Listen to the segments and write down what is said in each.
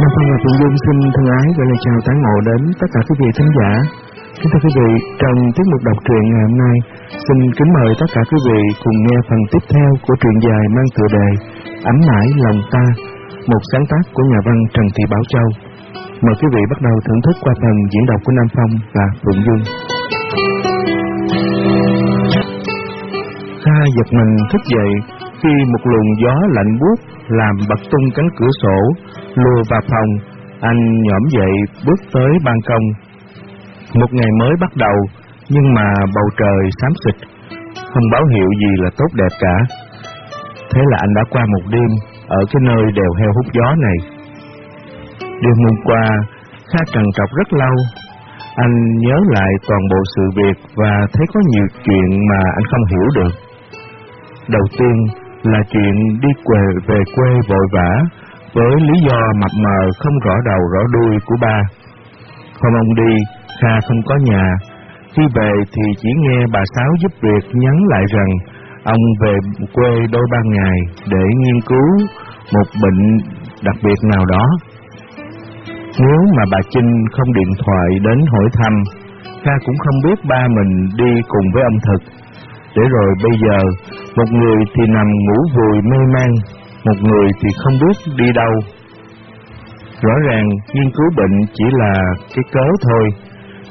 Nam Phong và Phượng Dung xin thân ái gửi lời chào tán ngộ đến tất cả quý vị khán giả. Kính thưa quý vị, trong tiết mục đọc truyện ngày hôm nay, xin kính mời tất cả quý vị cùng nghe phần tiếp theo của truyện dài mang tựa đề Ấm mãi lòng ta, một sáng tác của nhà văn Trần Thị Bảo Châu. Mời quý vị bắt đầu thưởng thức qua phần diễn đọc của Nam Phong và Phượng Dung. Kha giật mình thức dậy khi một luồng gió lạnh buốt làm bật tung cánh cửa sổ, lùa vào phòng, anh nhõm dậy bước tới ban công. Một ngày mới bắt đầu, nhưng mà bầu trời xám xịt, không báo hiệu gì là tốt đẹp cả. Thế là anh đã qua một đêm ở cái nơi đều heo hút gió này. Đêm hôm qua, Kha trần trọc rất lâu. Anh nhớ lại toàn bộ sự việc và thấy có nhiều chuyện mà anh không hiểu được. Đầu tiên là chuyện đi quê về quê vội vã với lý do mập mờ không rõ đầu rõ đuôi của ba. Hôm ông đi, Kha không có nhà. Khi về thì chỉ nghe bà Sáu giúp việc nhắn lại rằng ông về quê đôi ba ngày để nghiên cứu một bệnh đặc biệt nào đó. Nếu mà bà Trinh không điện thoại đến hỏi thăm, Kha cũng không biết ba mình đi cùng với ông Thực. Để rồi bây giờ, một người thì nằm ngủ vùi mê man, một người thì không biết đi đâu. Rõ ràng nghiên cứu bệnh chỉ là cái cớ thôi,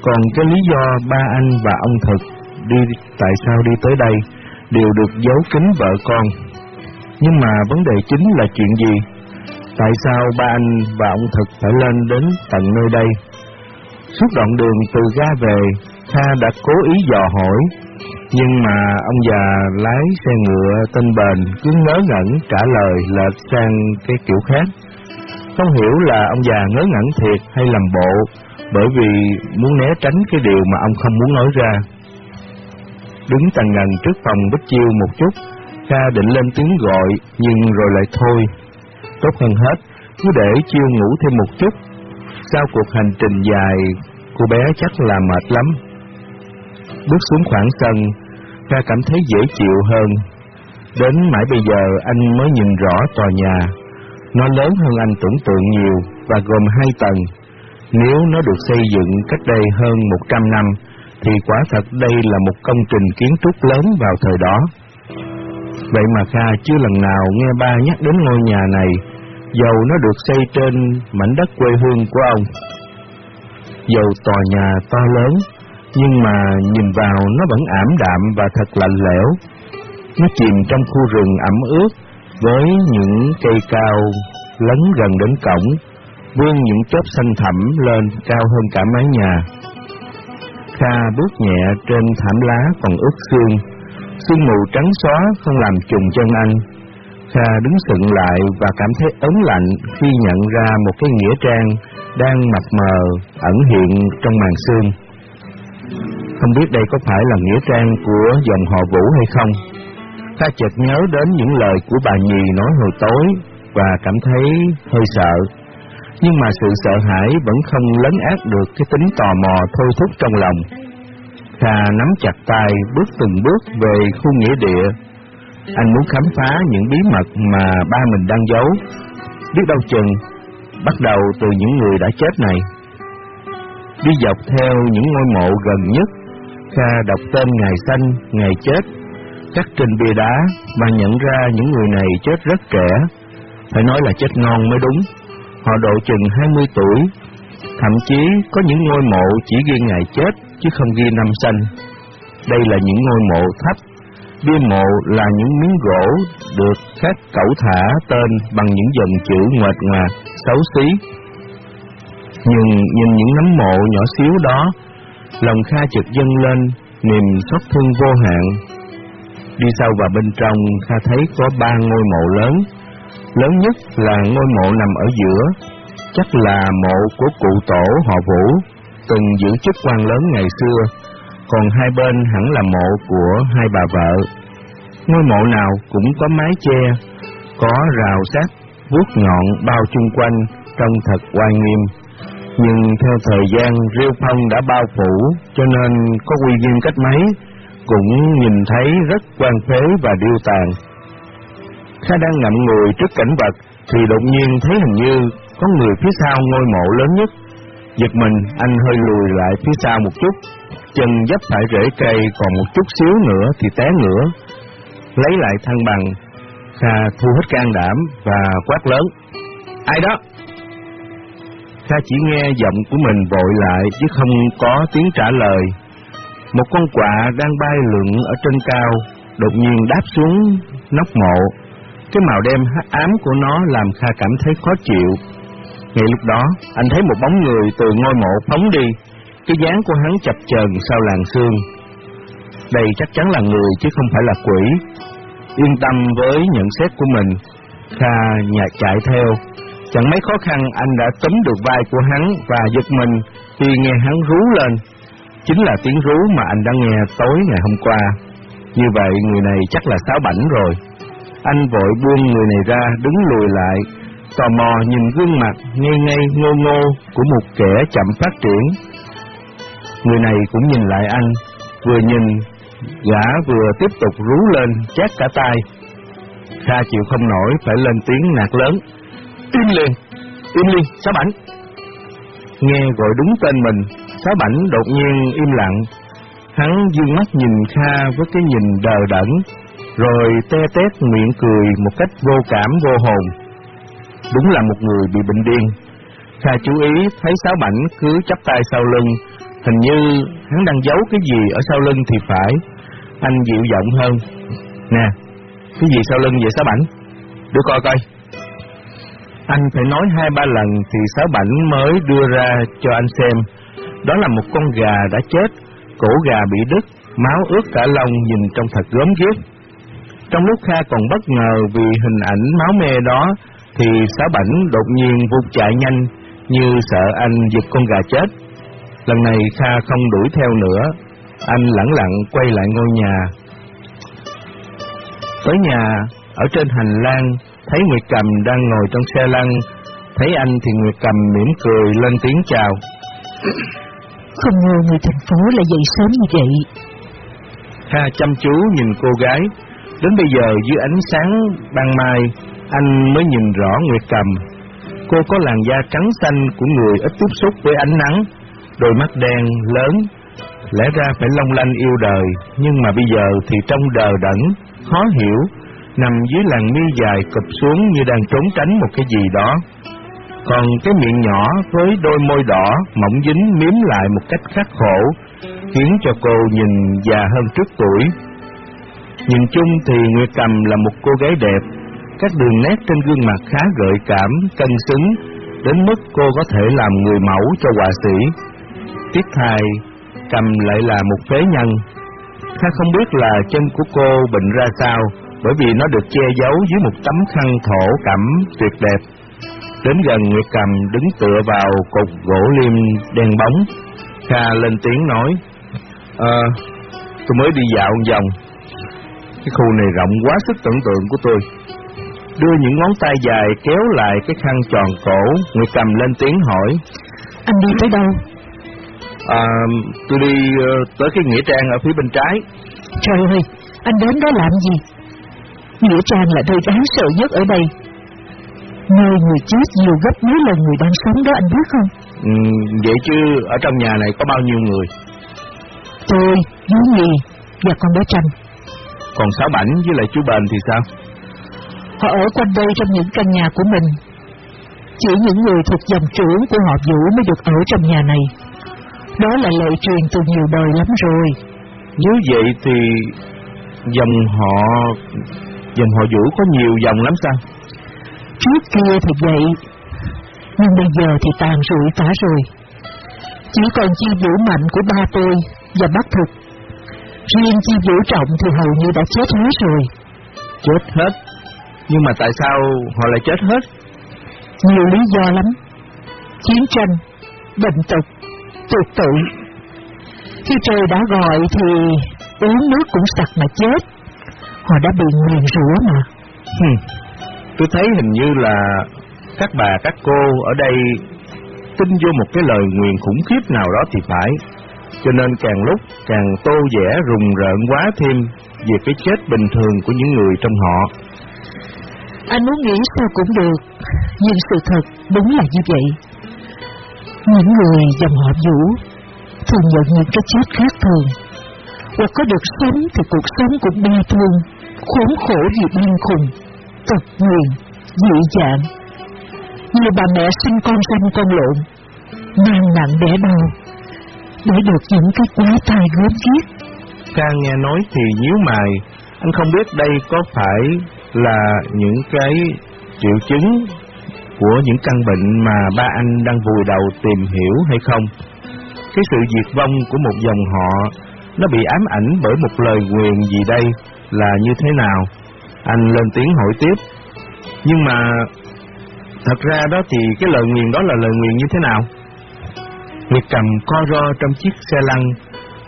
còn cái lý do ba anh và ông Thực đi tại sao đi tới đây đều được giấu kín vợ con. Nhưng mà vấn đề chính là chuyện gì? Tại sao ba anh và ông Thực phải lên đến tận nơi đây? Suốt đoạn đường từ ga về, Kha đã cố ý dò hỏi, nhưng mà ông già lái xe ngựa tên bền cứ ngớ ngẩn trả lời lệch sang cái kiểu khác. Không hiểu là ông già ngớ ngẩn thiệt hay làm bộ, bởi vì muốn né tránh cái điều mà ông không muốn nói ra. Đứng tần ngần trước phòng Bích Chiêu một chút, Kha định lên tiếng gọi, nhưng rồi lại thôi. Tốt hơn hết, cứ để Chiêu ngủ thêm một chút. Sau cuộc hành trình dài, cô bé chắc là mệt lắm. Bước xuống khoảng sân, Kha cảm thấy dễ chịu hơn. Đến mãi bây giờ anh mới nhìn rõ tòa nhà. Nó lớn hơn anh tưởng tượng nhiều và gồm hai tầng. Nếu nó được xây dựng cách đây hơn 100 năm, thì quả thật đây là một công trình kiến trúc lớn vào thời đó. Vậy mà Kha chưa lần nào nghe ba nhắc đến ngôi nhà này, dầu nó được xây trên mảnh đất quê hương của ông. Dầu tòa nhà to lớn, nhưng mà nhìn vào nó vẫn ảm đạm và thật lạnh lẽo. Nó chìm trong khu rừng ẩm ướt với những cây cao lấn gần đến cổng, vươn những chớp xanh thẳm lên cao hơn cả mái nhà. Kha bước nhẹ trên thảm lá còn ướt xương, sương mù trắng xóa không làm trùng chân anh. Kha đứng sững lại và cảm thấy ớn lạnh khi nhận ra một cái nghĩa trang đang mập mờ ẩn hiện trong màn sương. Không biết đây có phải là nghĩa trang của dòng họ Vũ hay không? Ta chợt nhớ đến những lời của bà Nhì nói hồi tối và cảm thấy hơi sợ. Nhưng mà sự sợ hãi vẫn không lấn át được cái tính tò mò thôi thúc trong lòng. Kha nắm chặt tay bước từng bước về khu nghĩa địa. Anh muốn khám phá những bí mật mà ba mình đang giấu. Biết đâu chừng, bắt đầu từ những người đã chết này. Đi dọc theo những ngôi mộ gần nhất Kha đọc tên ngày sanh, ngày chết, cắt trên bia đá và nhận ra những người này chết rất trẻ, phải nói là chết ngon mới đúng. Họ độ chừng 20 tuổi, thậm chí có những ngôi mộ chỉ ghi ngày chết chứ không ghi năm sanh. Đây là những ngôi mộ thấp, bia mộ là những miếng gỗ được khắc cẩu thả tên bằng những dòng chữ ngoệt ngoạc, xấu xí. Nhưng nhìn những nấm mộ nhỏ xíu đó lòng Kha chợt dâng lên niềm xót thương vô hạn. Đi sâu vào bên trong, Kha thấy có ba ngôi mộ lớn. Lớn nhất là ngôi mộ nằm ở giữa, chắc là mộ của cụ tổ họ Vũ, từng giữ chức quan lớn ngày xưa, còn hai bên hẳn là mộ của hai bà vợ. Ngôi mộ nào cũng có mái che, có rào sắt, vuốt ngọn bao chung quanh, trông thật oai nghiêm nhưng theo thời gian rêu phong đã bao phủ, cho nên có quy viên cách mấy, cũng nhìn thấy rất quan phế và điêu tàn. Kha đang ngậm ngùi trước cảnh vật, thì đột nhiên thấy hình như có người phía sau ngôi mộ lớn nhất. Giật mình, anh hơi lùi lại phía sau một chút, chân dấp phải rễ cây còn một chút xíu nữa thì té ngửa. Lấy lại thăng bằng, Kha thu hết can đảm và quát lớn. Ai đó? Kha chỉ nghe giọng của mình vội lại chứ không có tiếng trả lời. Một con quạ đang bay lượn ở trên cao, đột nhiên đáp xuống nóc mộ. Cái màu đen hắc ám của nó làm Kha cảm thấy khó chịu. Ngay lúc đó, anh thấy một bóng người từ ngôi mộ phóng đi, cái dáng của hắn chập chờn sau làn xương. Đây chắc chắn là người chứ không phải là quỷ. Yên tâm với nhận xét của mình, Kha nhạc chạy theo. Chẳng mấy khó khăn anh đã tóm được vai của hắn và giật mình khi nghe hắn rú lên. Chính là tiếng rú mà anh đã nghe tối ngày hôm qua. Như vậy người này chắc là sáo bảnh rồi. Anh vội buông người này ra, đứng lùi lại, tò mò nhìn gương mặt ngây ngây ngô ngô của một kẻ chậm phát triển. Người này cũng nhìn lại anh, vừa nhìn, gã vừa tiếp tục rú lên, chát cả tay. Kha chịu không nổi, phải lên tiếng nạt lớn. Im liền, im liền, sáu bảnh. Nghe gọi đúng tên mình, sáu bảnh đột nhiên im lặng. Hắn dương mắt nhìn Kha với cái nhìn đờ đẫn, rồi te tét miệng cười một cách vô cảm vô hồn. Đúng là một người bị bệnh điên. Kha chú ý thấy sáu bảnh cứ chắp tay sau lưng, hình như hắn đang giấu cái gì ở sau lưng thì phải. Anh dịu giọng hơn. Nè, cái gì sau lưng vậy sáu bảnh? Đưa coi coi. Anh phải nói hai ba lần thì sáu bảnh mới đưa ra cho anh xem. Đó là một con gà đã chết, cổ gà bị đứt, máu ướt cả lông nhìn trông thật gớm ghiếc. Trong lúc Kha còn bất ngờ vì hình ảnh máu me đó, thì sáu bảnh đột nhiên vụt chạy nhanh, như sợ anh giật con gà chết. Lần này Kha không đuổi theo nữa, anh lẳng lặng quay lại ngôi nhà. Tới nhà, ở trên hành lang, thấy Nguyệt Cầm đang ngồi trong xe lăn, thấy anh thì Nguyệt Cầm mỉm cười lên tiếng chào. Không ngờ người thành phố lại dậy sớm như vậy. Kha chăm chú nhìn cô gái, đến bây giờ dưới ánh sáng ban mai, anh mới nhìn rõ Nguyệt Cầm. Cô có làn da trắng xanh của người ít tiếp xúc với ánh nắng, đôi mắt đen, lớn, lẽ ra phải long lanh yêu đời, nhưng mà bây giờ thì trông đờ đẫn, khó hiểu, nằm dưới làn mi dài cụp xuống như đang trốn tránh một cái gì đó. Còn cái miệng nhỏ với đôi môi đỏ mỏng dính miếm lại một cách khắc khổ, khiến cho cô nhìn già hơn trước tuổi. Nhìn chung thì Nguyệt Cầm là một cô gái đẹp, các đường nét trên gương mặt khá gợi cảm, cân xứng, đến mức cô có thể làm người mẫu cho họa sĩ. Tiếc thay, Cầm lại là một phế nhân. Kha không biết là chân của cô bệnh ra sao, bởi vì nó được che giấu dưới một tấm khăn thổ cẩm tuyệt đẹp. Đến gần Nguyệt Cầm đứng tựa vào cột gỗ liêm đen bóng. Kha lên tiếng nói, Ờ, tôi mới đi dạo vòng. Cái khu này rộng quá sức tưởng tượng của tôi. Đưa những ngón tay dài kéo lại cái khăn tròn cổ, Nguyệt Cầm lên tiếng hỏi, Anh đi tới đâu? À, tôi đi uh, tới cái Nghĩa Trang ở phía bên trái. Trời ơi, anh đến đó làm gì? Nghĩa Trang là nơi đáng sợ nhất ở đây. Nơi người chết nhiều gấp mấy lần người đang sống đó anh biết không? Ừ, vậy chứ ở trong nhà này có bao nhiêu người? Tôi, Dú Nhì và con bé Tranh. Còn Sáu Bảnh với lại chú Bền thì sao? Họ ở quanh đây trong những căn nhà của mình. Chỉ những người thuộc dòng trưởng của họ Vũ mới được ở trong nhà này. Đó là lệ truyền từ nhiều đời lắm rồi. Nếu vậy thì dòng họ dòng họ Vũ có nhiều dòng lắm sao? Trước kia thì vậy, nhưng bây giờ thì tàn rụi cả rồi. Chỉ còn chi vũ mạnh của ba tôi và bác thực. Riêng chi vũ trọng thì hầu như đã chết hết rồi. Chết hết? Nhưng mà tại sao họ lại chết hết? Nhiều lý do lắm. Chiến tranh, bệnh tật, tuyệt tự. Khi trời đã gọi thì uống nước cũng sặc mà chết. Họ đã bị nguyền rủa mà. Hmm. Tôi thấy hình như là các bà các cô ở đây tin vô một cái lời nguyền khủng khiếp nào đó thì phải. Cho nên càng lúc càng tô vẽ rùng rợn quá thêm về cái chết bình thường của những người trong họ. Anh muốn nghĩ sao cũng được, Nhưng sự thật đúng là như vậy. Những người dòng họ Vũ thường nhận những cái chết khác thường. Hoặc có được sống thì cuộc sống cũng bi thương, khốn khổ vì điên khùng, cực nguyền, dị dạng. Nhiều bà mẹ sinh con sanh con lộn, mang nặng đẻ đau, để được những cái quá thai gớm ghiếc. Càng nghe nói thì nhíu mày, anh không biết đây có phải là những cái triệu chứng của những căn bệnh mà ba anh đang vùi đầu tìm hiểu hay không. Cái sự diệt vong của một dòng họ nó bị ám ảnh bởi một lời nguyền gì đây là như thế nào? Anh lên tiếng hỏi tiếp. Nhưng mà thật ra đó thì cái lời nguyền đó là lời nguyền như thế nào? Nguyệt cầm co ro trong chiếc xe lăn,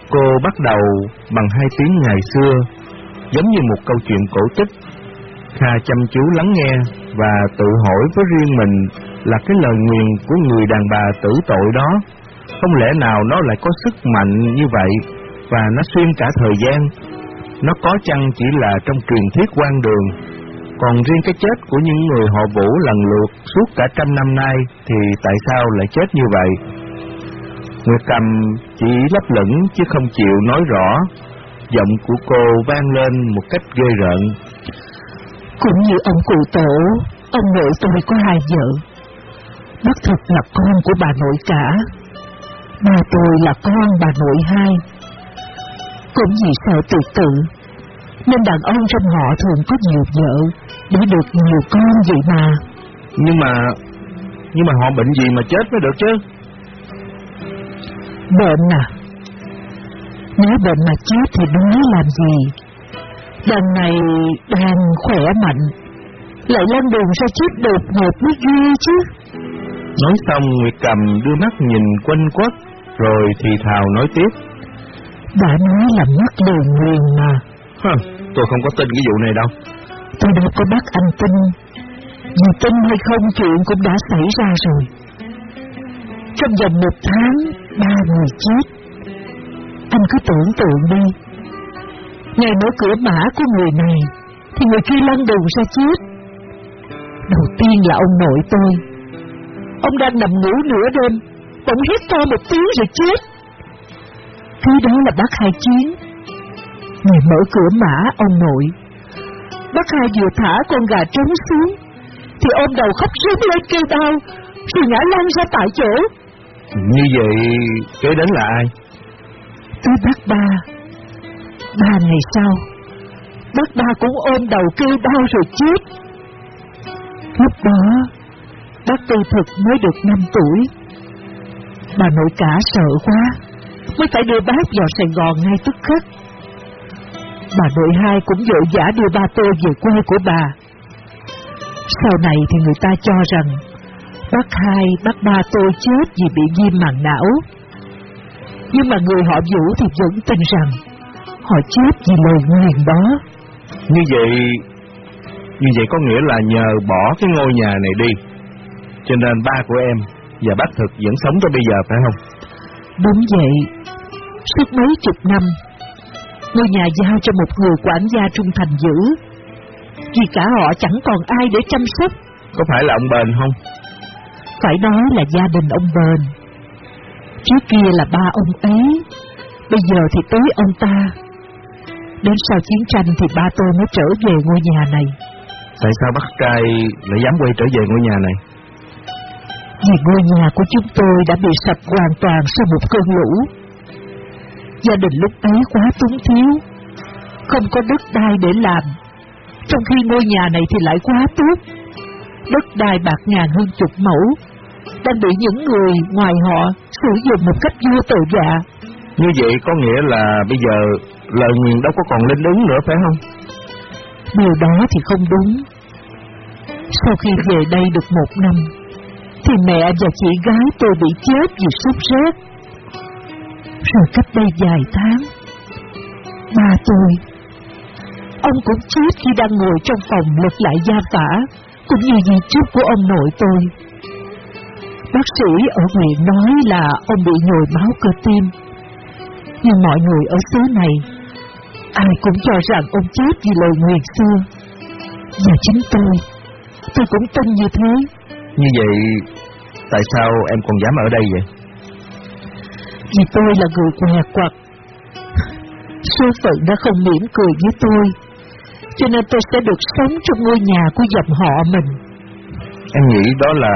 cô bắt đầu bằng hai tiếng ngày xưa, giống như một câu chuyện cổ tích. Kha chăm chú lắng nghe và tự hỏi với riêng mình là cái lời nguyền của người đàn bà tử tội đó, không lẽ nào nó lại có sức mạnh như vậy và nó xuyên cả thời gian? Nó có chăng chỉ là trong truyền thuyết quan đường, còn riêng cái chết của những người họ vũ lần lượt suốt cả trăm năm nay thì tại sao lại chết như vậy? Nguyệt Cầm chỉ lấp lửng chứ không chịu nói rõ, giọng của cô vang lên một cách ghê rợn. Cũng như ông cụ tổ, ông nội tôi có hai vợ. Bất thực là con của bà nội cả. mà tôi là con bà nội hai. Cũng vì sợ tuyệt tự, nên đàn ông trong họ thường có nhiều vợ để được nhiều con vậy mà. Nhưng mà, nhưng mà họ bệnh gì mà chết mới được chứ? Bệnh à? Nếu bệnh mà chết thì nói làm gì? Đằng này đang khỏe mạnh, lại lên đường ra chết đột ngột mới ghê chứ. Nói xong Nguyệt Cầm đưa mắt nhìn quanh quất, rồi thì thào nói tiếp. Đã nói là mất lời nguyền mà. Hừ, tôi không có tin cái vụ này đâu. Tôi đâu có bắt anh tin. Dù tin hay không chuyện cũng đã xảy ra rồi. Trong vòng một tháng, ba người chết. Anh cứ tưởng tượng đi. Ngày mở cửa mã của người này, thì người kia lăn đường ra chết. Đầu tiên là ông nội tôi. Ông đang nằm ngủ nửa đêm, bỗng hét to một tiếng rồi chết. Thứ đó là bác hai chiến. Ngày mở cửa mã ông nội. Bác hai vừa thả con gà trống xuống, thì ôm đầu khóc rướm lên kêu đau, rồi ngã lăn ra tại chỗ. Như vậy kế đến là ai? Tới bác ba. Ba ngày sau, bác ba cũng ôm đầu kêu đau rồi chết. Lúc đó, bác tư thực mới được 5 tuổi. Bà nội cả sợ quá, mới phải đưa bác vào Sài Gòn ngay tức khắc. Bà nội hai cũng vội vã đưa ba tôi về quê của bà. Sau này thì người ta cho rằng bác hai, bác ba tôi chết vì bị viêm màng não. Nhưng mà người họ Vũ thì vẫn tin rằng họ chết vì lời nguyền đó. Như vậy, như vậy có nghĩa là nhờ bỏ cái ngôi nhà này đi, cho nên ba của em và bác thực vẫn sống tới bây giờ phải không? Đúng vậy, suốt mấy chục năm, ngôi nhà giao cho một người quản gia trung thành giữ, vì cả họ chẳng còn ai để chăm sóc. Có phải là ông Bền không? Phải nói là gia đình ông Bền. Trước kia là ba ông ấy, bây giờ thì tới ông ta. Đến sau chiến tranh thì ba tôi mới trở về ngôi nhà này. Tại sao bác trai lại dám quay trở về ngôi nhà này? Vì ngôi nhà của chúng tôi đã bị sập hoàn toàn sau một cơn lũ. Gia đình lúc ấy quá túng thiếu, không có đất đai để làm, trong khi ngôi nhà này thì lại quá tốt. Đất đai bạc ngàn hơn chục mẫu, đang bị những người ngoài họ sử dụng một cách vô tội vạ. Như vậy có nghĩa là bây giờ lời nguyền đâu có còn linh ứng nữa phải không? Điều đó thì không đúng. Sau khi về đây được một năm, thì mẹ và chị gái tôi bị chết vì sốt rét. Rồi cách đây vài tháng, ba tôi, ông cũng chết khi đang ngồi trong phòng lật lại gia phả, cũng như di chúc của ông nội tôi. Bác sĩ ở huyện nói là ông bị nhồi máu cơ tim. Nhưng mọi người ở xứ này, ai cũng cho rằng ông chết vì lời nguyền xưa. Và chính tôi, tôi cũng tin như thế. Như vậy, tại sao em còn dám ở đây vậy? Vì tôi là người què quặt. Số phận đã không mỉm cười với tôi, cho nên tôi sẽ được sống trong ngôi nhà của dòng họ mình. Em nghĩ đó là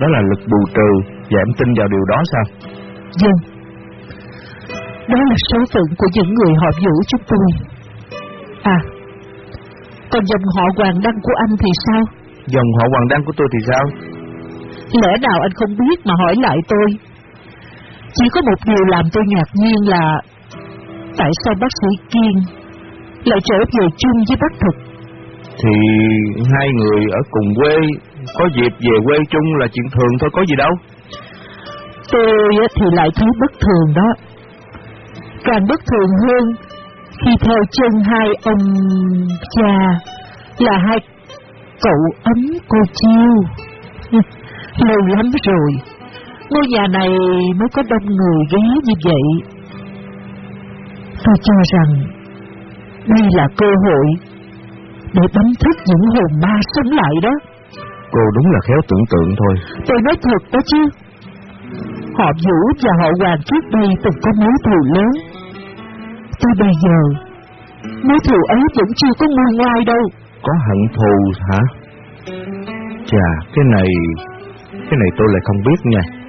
đó là lực bù trừ và em tin vào điều đó sao? Vâng. Đó là số phận của những người họ vũ chúng tôi. À, còn dòng họ Hoàng Đăng của anh thì sao? Dòng họ Hoàng Đăng của tôi thì sao? Lẽ nào anh không biết mà hỏi lại tôi? Chỉ có một điều làm tôi ngạc nhiên là tại sao bác sĩ Kiên lại trở về chung với bác Thực? Thì hai người ở cùng quê, có dịp về quê chung là chuyện thường thôi, có gì đâu. Tôi thì lại thấy bất thường đó. Càng bất thường hơn khi theo chân hai ông cha là hai cậu ấm cô Chiêu. Lâu lắm rồi, ngôi nhà này mới có đông người ghé như vậy. Tôi cho rằng đây là cơ hội để đánh thức những hồn ma sống lại đó. Cô đúng là khéo tưởng tượng thôi. Tôi nói thật đó chứ. Họ Vũ và họ Hoàng trước đây từng có mối thù lớn. Tới bây giờ, mối thù ấy vẫn chưa có nguôi ngoai đâu. Có hận thù hả? Chà, cái này, cái này tôi lại không biết nha.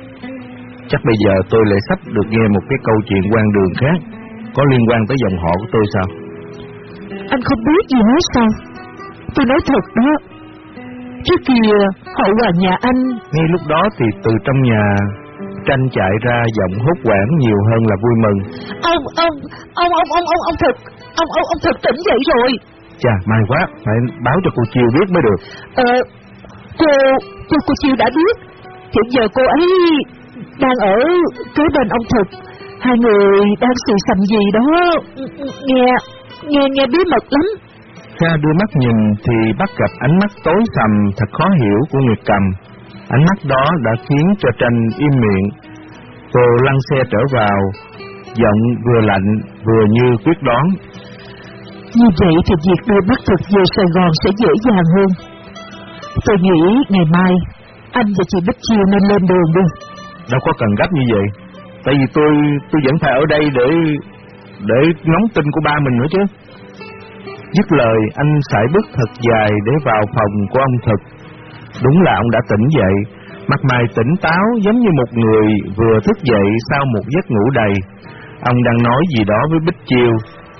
Chắc bây giờ tôi lại sắp được nghe một cái câu chuyện quan đường khác, có liên quan tới dòng họ của tôi sao? Anh không biết gì hết sao? Tôi nói thật đó. Trước kia, hậu hoàng nhà anh... Ngay lúc đó thì từ trong nhà tranh chạy ra giọng hốt quảng nhiều hơn là vui mừng. Ông, ông, ông, ông, ông, ông, ông thật, ông, ông, ông thật tỉnh dậy rồi. Chà, may quá, phải báo cho cô Chiêu biết mới được. Ờ, cô, cô, cô Chiêu đã biết. Hiện giờ cô ấy đang ở kế bên ông Thực. Hai người đang xì xầm gì đó. Nghe, nghe, nghe bí mật lắm. Kha đưa mắt nhìn thì bắt gặp ánh mắt tối sầm thật khó hiểu của Nguyệt Cầm. Ánh mắt đó đã khiến cho tranh im miệng. Cô lăn xe trở vào, giọng vừa lạnh vừa như quyết đoán. Như vậy thì việc đưa bắt thực về Sài Gòn sẽ dễ dàng hơn. Tôi nghĩ ngày mai anh và chị Bích Chiêu nên lên đường đi. Đâu có cần gấp như vậy. Tại vì tôi tôi vẫn phải ở đây để để ngóng tin của ba mình nữa chứ. Dứt lời anh sải bước thật dài để vào phòng của ông Thực. Đúng là ông đã tỉnh dậy, mặt mày tỉnh táo giống như một người vừa thức dậy sau một giấc ngủ đầy. Ông đang nói gì đó với Bích Chiêu,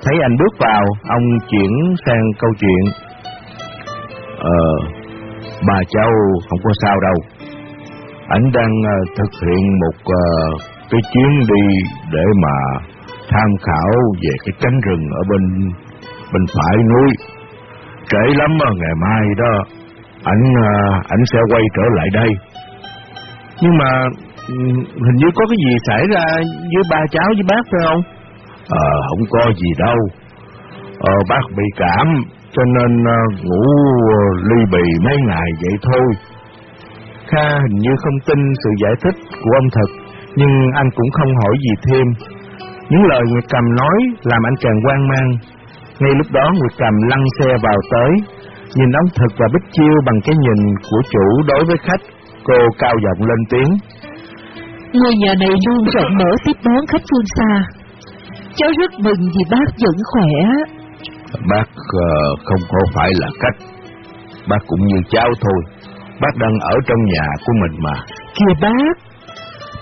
thấy anh bước vào, ông chuyển sang câu chuyện. Ờ, bà cháu không có sao đâu. Anh đang ờ, thực hiện một ờ, cái chuyến đi để mà tham khảo về cái cánh rừng ở bên bên phải núi. Trễ lắm mà ngày mai đó, ảnh ờ, ảnh sẽ quay trở lại đây. Nhưng mà ừ, hình như có cái gì xảy ra với ba cháu với bác phải không? Ờ, không có gì đâu. Ờ, bác bị cảm, cho nên ngủ ly bì mấy ngày vậy thôi. Kha hình như không tin sự giải thích của ông thật, nhưng anh cũng không hỏi gì thêm. Những lời Nguyệt Cầm nói làm anh càng hoang mang. Ngay lúc đó Nguyệt Cầm lăn xe vào tới, nhìn ông Thực và Bích Chiêu bằng cái nhìn của chủ đối với khách, cô cao giọng lên tiếng. Ngôi nhà này luôn rộng mở tiếp đón khách phương xa. Cháu rất mừng vì bác vẫn khỏe. Bác uh, không có phải là khách, bác cũng như cháu thôi. Bác đang ở trong nhà của mình mà. Kìa bác,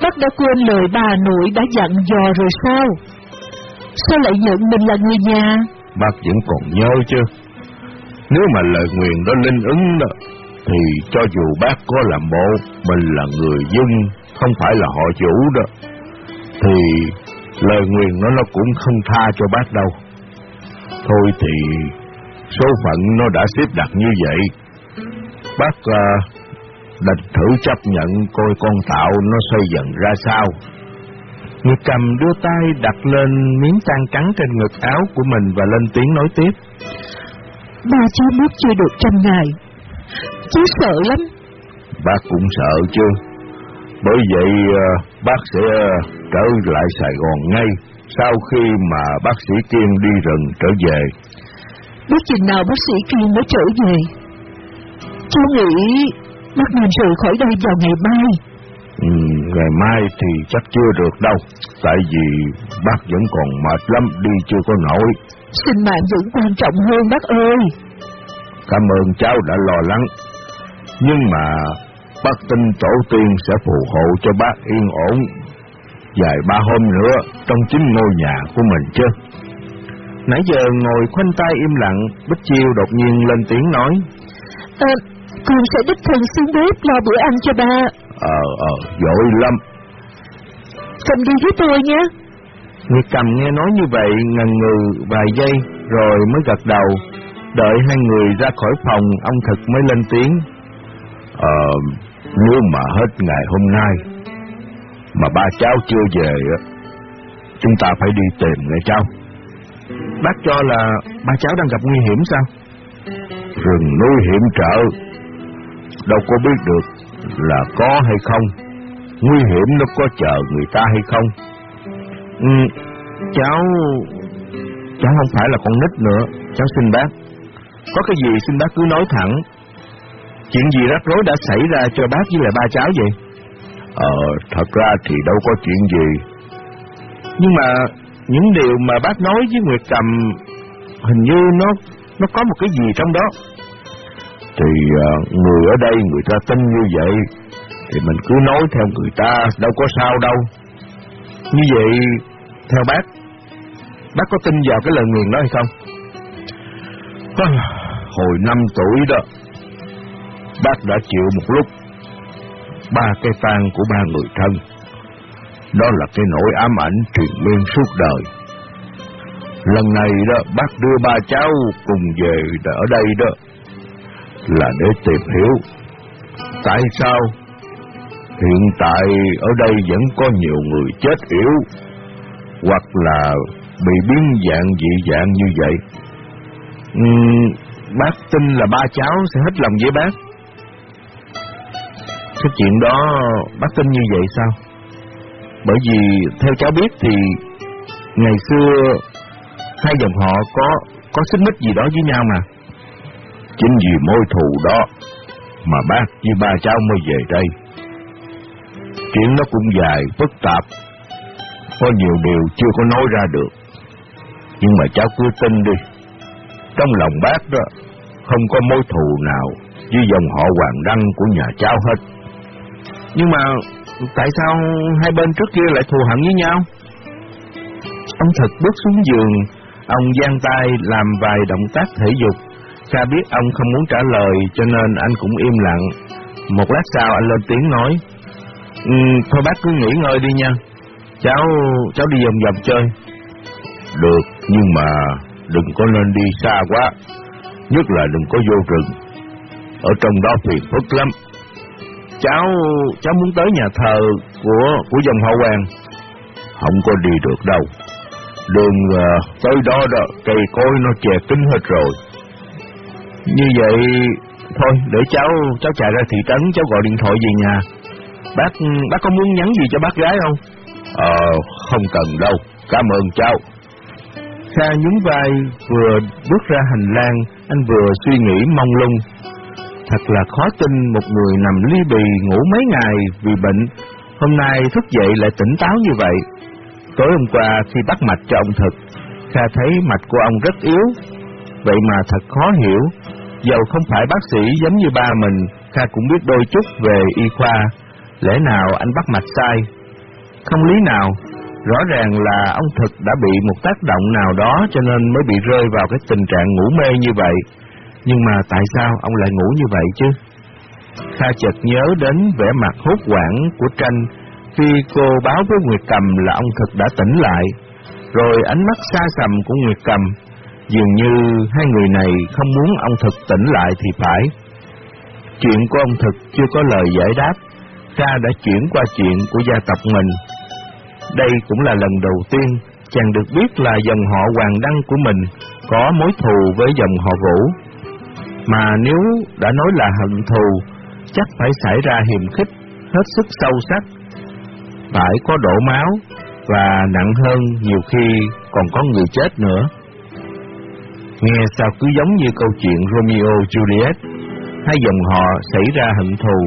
bác đã quên lời bà nội đã dặn dò rồi sao? Sao lại nhận mình là người nhà? Bác vẫn còn nhớ chứ. Nếu mà lời nguyền đó linh ứng đó, thì cho dù bác có làm bộ mình là người dân, không phải là họ chủ đó, thì lời nguyền nó nó cũng không tha cho bác đâu. Thôi thì số phận nó đã xếp đặt như vậy. Bác uh, đành thử chấp nhận coi con tạo nó xây dần ra sao. Người cầm đưa tay đặt lên miếng tan trắng trên ngực áo của mình và lên tiếng nói tiếp. Ba cháu biết chưa được trăm ngày. Chú sợ lắm. Bác cũng sợ chứ. Bởi vậy uh, bác sẽ uh, trở lại Sài Gòn ngay sau khi mà bác sĩ Kiên đi rừng trở về. Biết chừng nào bác sĩ Kiên mới trở về? Cháu nghĩ Bác nên rời khỏi đây vào ngày mai. Ừ, ngày mai thì chắc chưa được đâu, tại vì bác vẫn còn mệt lắm, đi chưa có nổi. Sinh mạng vẫn quan trọng hơn bác ơi. Cảm ơn cháu đã lo lắng, nhưng mà bác tin tổ tiên sẽ phù hộ cho bác yên ổn vài ba hôm nữa trong chính ngôi nhà của mình chứ. Nãy giờ ngồi khoanh tay im lặng, Bích Chiêu đột nhiên lên tiếng nói. À, con sẽ đích thân xuống bếp lo bữa ăn cho ba. Ờ, ờ, dội lắm. Cầm đi với tôi nhé. Nguyệt Cầm nghe nói như vậy ngần ngừ vài giây rồi mới gật đầu. Đợi hai người ra khỏi phòng, ông Thực mới lên tiếng. Ờ, nếu mà hết ngày hôm nay mà ba cháu chưa về, chúng ta phải đi tìm nghe cháu. Bác cho là ba cháu đang gặp nguy hiểm sao? Rừng núi hiểm trở, đâu có biết được là có hay không, nguy hiểm nó có chờ người ta hay không. Ừ, cháu... cháu không phải là con nít nữa, cháu xin bác. Có cái gì xin bác cứ nói thẳng. Chuyện gì rắc rối đã xảy ra cho bác với lại ba cháu vậy? Ờ, thật ra thì đâu có chuyện gì. Nhưng mà những điều mà bác nói với Nguyệt Cầm hình như nó nó có một cái gì trong đó. Thì ờ, người ở đây người ta tin như vậy, thì mình cứ nói theo người ta, đâu có sao đâu. Như vậy, theo bác, bác có tin vào cái lời nguyền đó hay không? Vâng, hồi năm tuổi đó, bác đã chịu một lúc ba cái tang của ba người thân. Đó là cái nỗi ám ảnh truyền miên suốt đời. Lần này đó, bác đưa ba cháu cùng về ở đây đó, là để tìm hiểu tại sao hiện tại ở đây vẫn có nhiều người chết yếu, hoặc là bị biến dạng dị dạng như vậy. Uhm, bác tin là ba cháu sẽ hết lòng với bác. Cái chuyện đó bác tin như vậy sao? Bởi vì theo cháu biết thì ngày xưa hai dòng họ có có xích mích gì đó với nhau mà. Chính vì mối thù đó mà bác với ba cháu mới về đây. Chuyện nó cũng dài, phức tạp, có nhiều điều chưa có nói ra được. Nhưng mà cháu cứ tin đi, trong lòng bác đó không có mối thù nào với dòng họ Hoàng Đăng của nhà cháu hết. Nhưng mà tại sao hai bên trước kia lại thù hận với nhau? Ông thật bước xuống giường, ông giang tay làm vài động tác thể dục. Kha biết ông không muốn trả lời cho nên anh cũng im lặng. Một lát sau anh lên tiếng nói, ừ, thôi bác cứ nghỉ ngơi đi nha. Cháu cháu đi vòng vòng chơi. Được, nhưng mà đừng có nên đi xa quá, nhất là đừng có vô rừng. Ở trong đó phiền phức lắm. Cháu cháu muốn tới nhà thờ của của dòng họ Hoàng. Không có đi được đâu. Đường uh, tới đó đó, cây cối nó che kín hết rồi. Như vậy thôi để cháu cháu chạy ra thị trấn cháu gọi điện thoại về nhà. Bác bác có muốn nhắn gì cho bác gái không? Ờ không cần đâu, cảm ơn cháu. Kha nhún vai vừa bước ra hành lang, anh vừa suy nghĩ mong lung. Thật là khó tin một người nằm ly bì ngủ mấy ngày vì bệnh, hôm nay thức dậy lại tỉnh táo như vậy. Tối hôm qua khi bắt mạch cho ông Thực, Kha thấy mạch của ông rất yếu, vậy mà thật khó hiểu. Dầu không phải bác sĩ giống như ba mình, Kha cũng biết đôi chút về y khoa, lẽ nào anh bắt mạch sai? Không lý nào, rõ ràng là ông Thực đã bị một tác động nào đó cho nên mới bị rơi vào cái tình trạng ngủ mê như vậy. Nhưng mà tại sao ông lại ngủ như vậy chứ? Kha chợt nhớ đến vẻ mặt hốt hoảng của Tranh khi cô báo với Nguyệt Cầm là ông Thực đã tỉnh lại, rồi ánh mắt xa sầm của Nguyệt Cầm, dường như hai người này không muốn ông Thực tỉnh lại thì phải. Chuyện của ông Thực chưa có lời giải đáp, Kha đã chuyển qua chuyện của gia tộc mình. Đây cũng là lần đầu tiên chàng được biết là dòng họ Hoàng Đăng của mình có mối thù với dòng họ Vũ. Mà nếu đã nói là hận thù, chắc phải xảy ra hiềm khích, hết sức sâu sắc, phải có đổ máu, và nặng hơn nhiều khi còn có người chết nữa. Nghe sao cứ giống như câu chuyện Romeo Juliet, hai dòng họ xảy ra hận thù,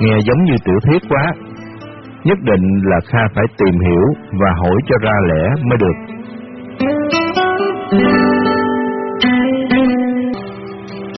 nghe giống như tiểu thuyết quá. Nhất định là Kha phải tìm hiểu và hỏi cho ra lẽ mới được.